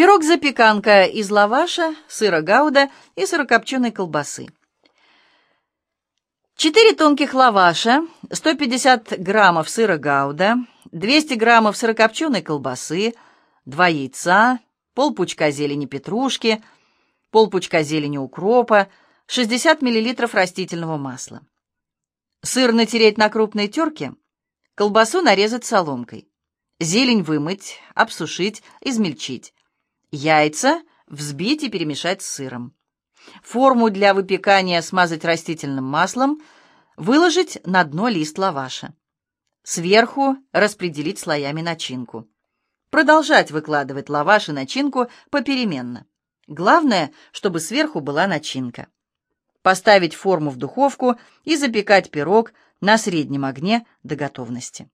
Пирог-запеканка из лаваша, сыра гауда и сырокопченой колбасы. 4 тонких лаваша, 150 граммов сыра гауда, 200 граммов сырокопченой колбасы, 2 яйца, полпучка зелени петрушки, полпучка зелени укропа, 60 миллилитров растительного масла. Сыр натереть на крупной терке, колбасу нарезать соломкой. Зелень вымыть, обсушить, измельчить. Яйца взбить и перемешать с сыром. Форму для выпекания смазать растительным маслом, выложить на дно лист лаваша. Сверху распределить слоями начинку. Продолжать выкладывать лаваш и начинку попеременно. Главное, чтобы сверху была начинка. Поставить форму в духовку и запекать пирог на среднем огне до готовности.